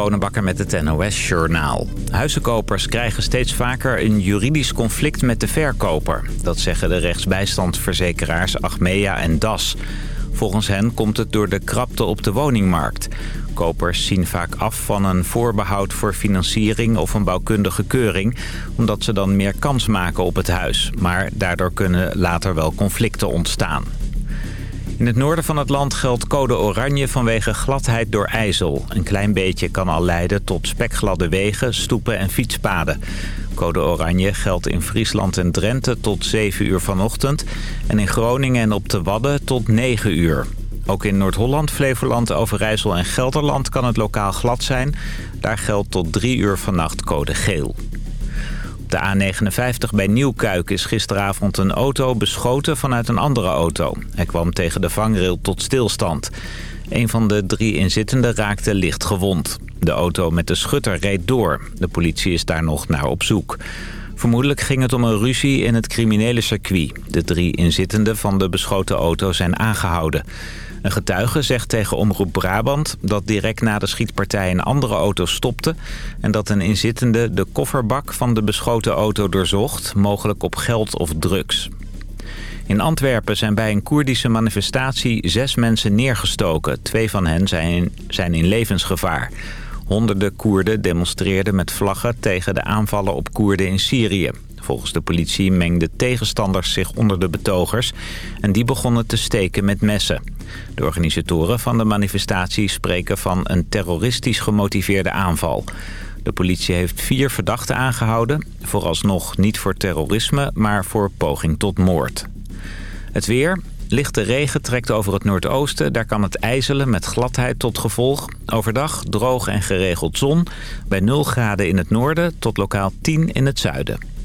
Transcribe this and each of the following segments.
Bonenbakker met het NOS Journaal. Huizenkopers krijgen steeds vaker een juridisch conflict met de verkoper. Dat zeggen de rechtsbijstandverzekeraars Achmea en DAS. Volgens hen komt het door de krapte op de woningmarkt. Kopers zien vaak af van een voorbehoud voor financiering of een bouwkundige keuring... omdat ze dan meer kans maken op het huis. Maar daardoor kunnen later wel conflicten ontstaan. In het noorden van het land geldt code oranje vanwege gladheid door ijzel. Een klein beetje kan al leiden tot spekgladde wegen, stoepen en fietspaden. Code oranje geldt in Friesland en Drenthe tot 7 uur vanochtend... en in Groningen en op de Wadden tot 9 uur. Ook in Noord-Holland, Flevoland, Overijssel en Gelderland kan het lokaal glad zijn. Daar geldt tot 3 uur vannacht code geel. De A59 bij Nieuwkuik is gisteravond een auto beschoten vanuit een andere auto. Hij kwam tegen de vangrail tot stilstand. Een van de drie inzittenden raakte licht gewond. De auto met de schutter reed door. De politie is daar nog naar op zoek. Vermoedelijk ging het om een ruzie in het criminele circuit. De drie inzittenden van de beschoten auto zijn aangehouden. Een getuige zegt tegen Omroep Brabant dat direct na de schietpartij een andere auto stopte... en dat een inzittende de kofferbak van de beschoten auto doorzocht, mogelijk op geld of drugs. In Antwerpen zijn bij een Koerdische manifestatie zes mensen neergestoken. Twee van hen zijn, zijn in levensgevaar. Honderden Koerden demonstreerden met vlaggen tegen de aanvallen op Koerden in Syrië. Volgens de politie mengden tegenstanders zich onder de betogers... en die begonnen te steken met messen. De organisatoren van de manifestatie spreken van een terroristisch gemotiveerde aanval. De politie heeft vier verdachten aangehouden. Vooralsnog niet voor terrorisme, maar voor poging tot moord. Het weer. Lichte regen trekt over het noordoosten. Daar kan het ijzelen met gladheid tot gevolg. Overdag droog en geregeld zon. Bij 0 graden in het noorden tot lokaal 10 in het zuiden.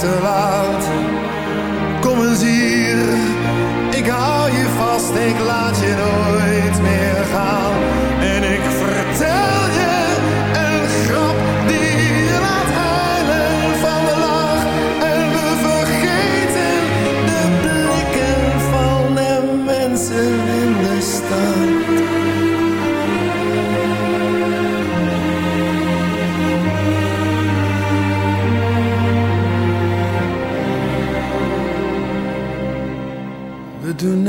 Wordt het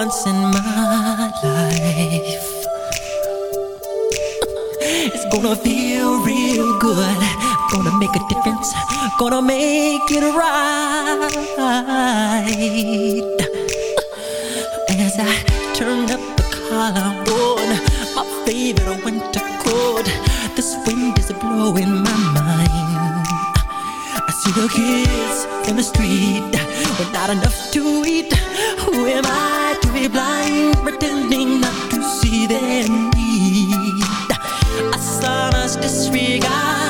Once in my life. It's gonna feel real good. Gonna make a difference. Gonna make it right. As I turn up the collar not enough to eat. Who am I to be blind, pretending not to see their need? A son's disregard,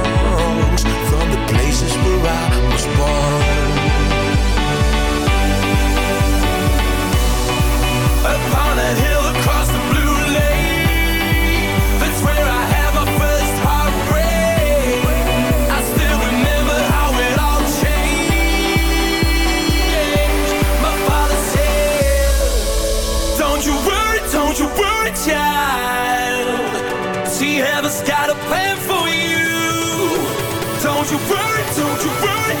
child. See, heaven's got a plan for you. Don't you worry, don't you worry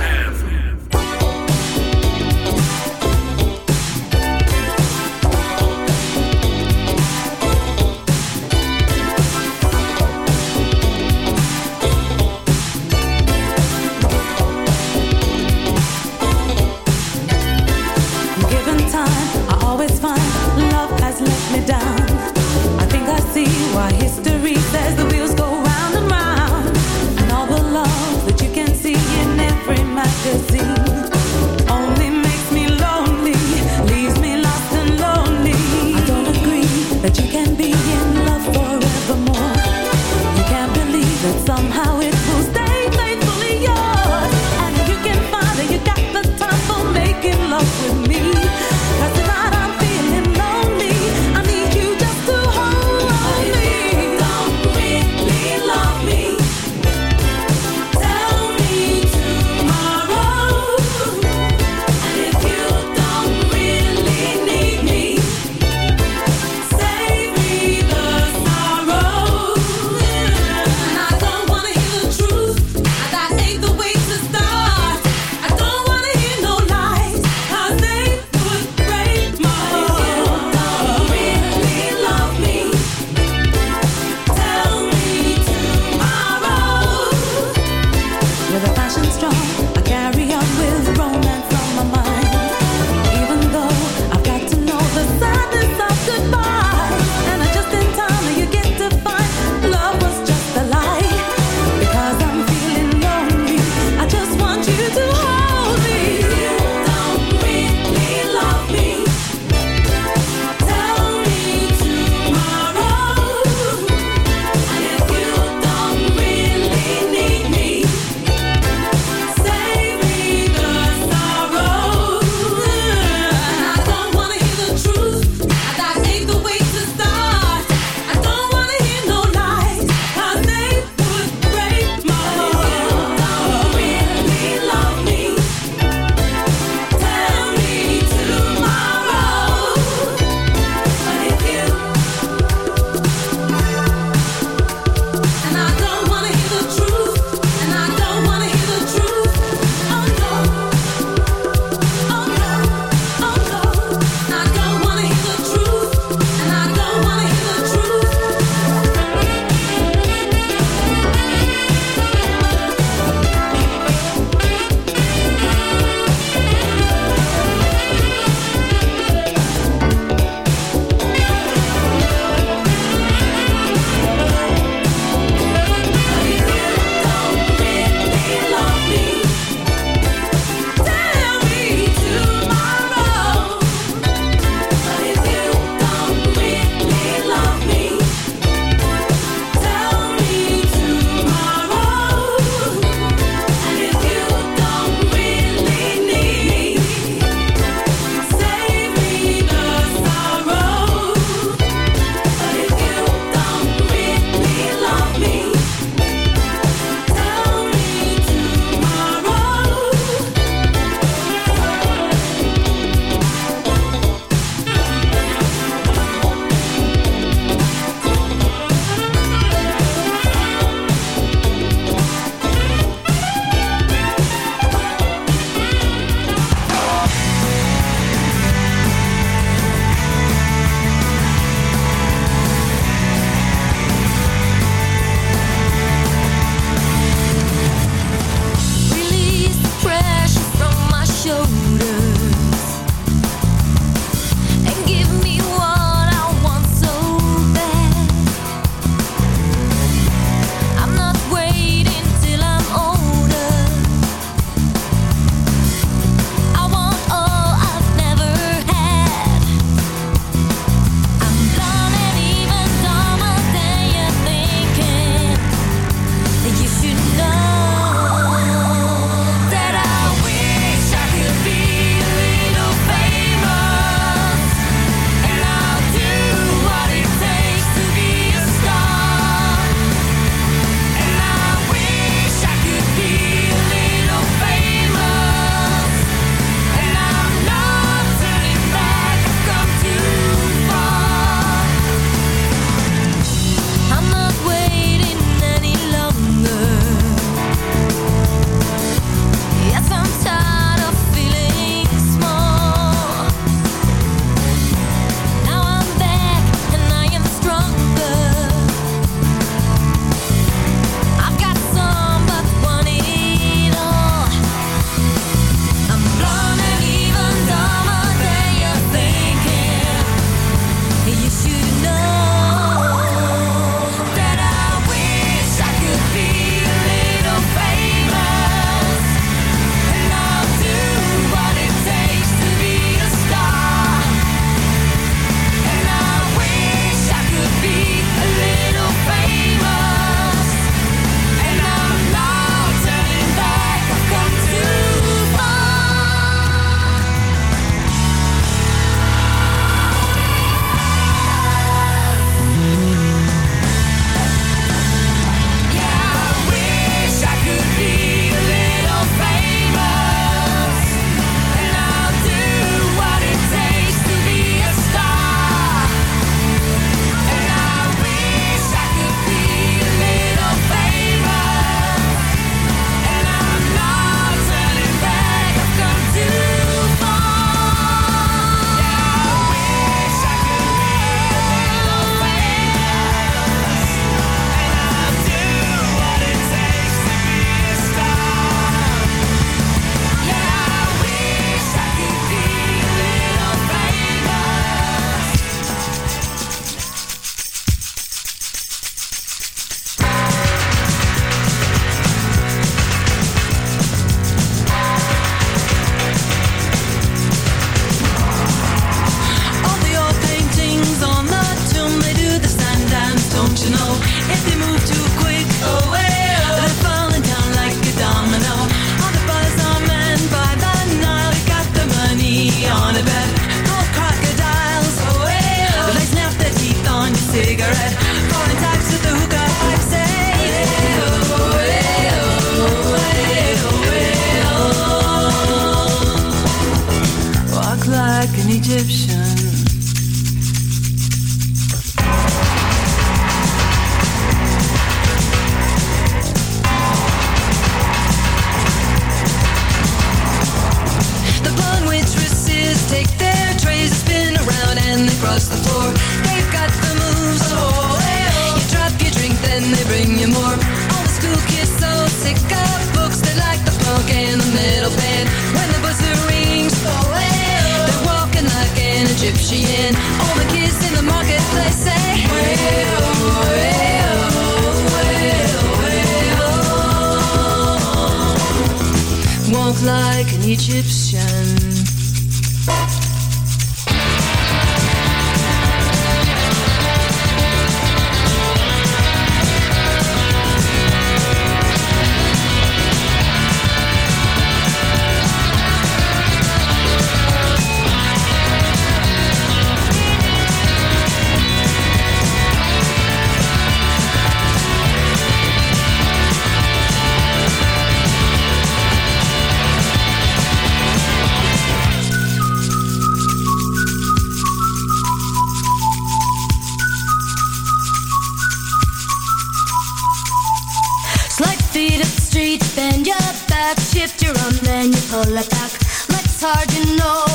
all attack. Let's harden up.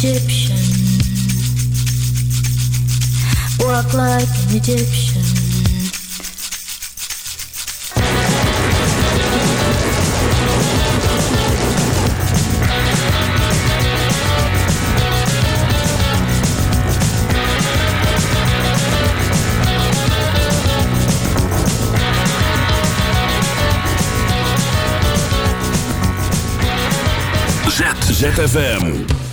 Egyptian. Walk like an Egyptian. ZFM.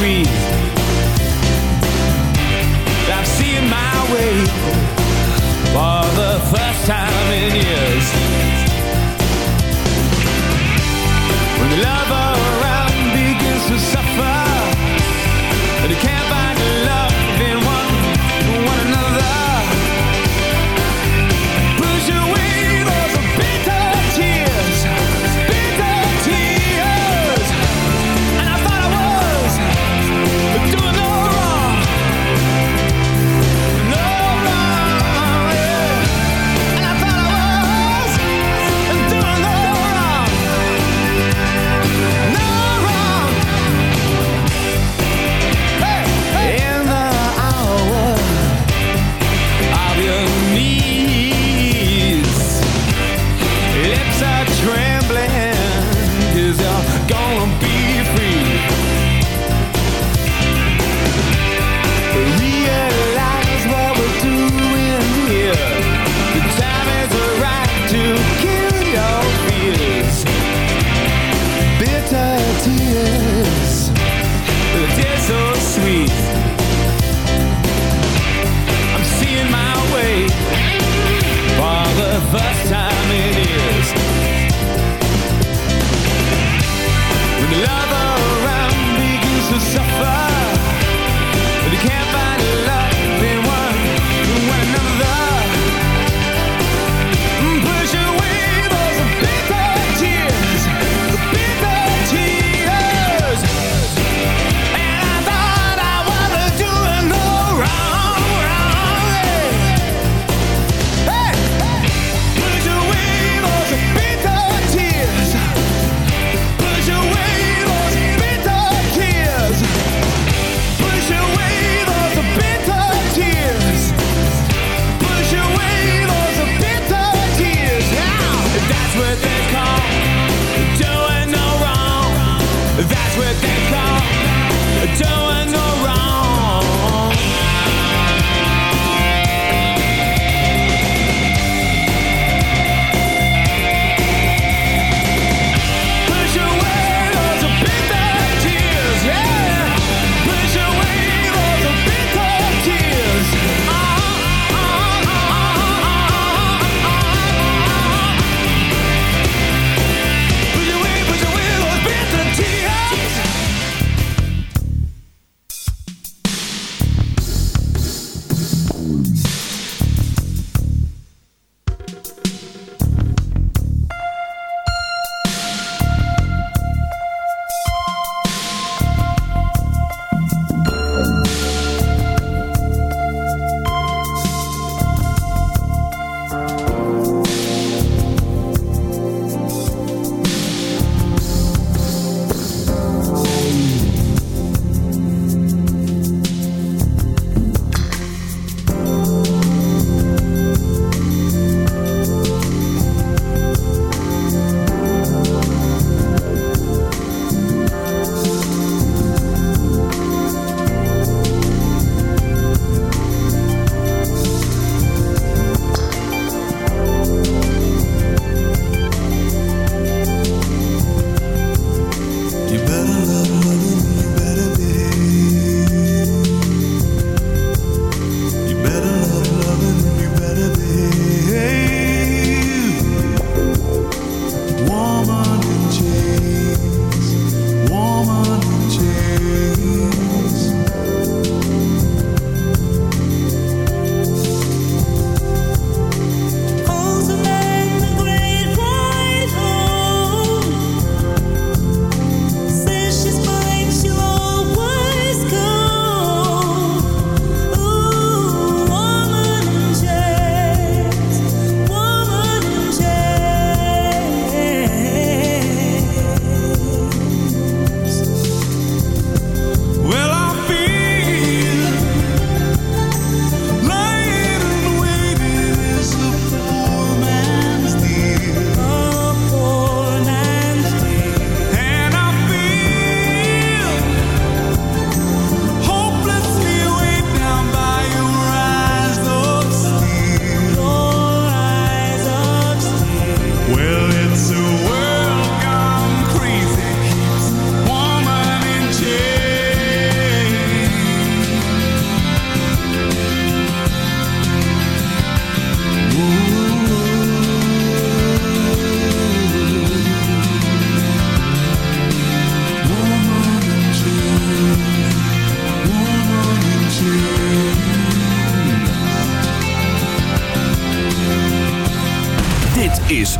squeeze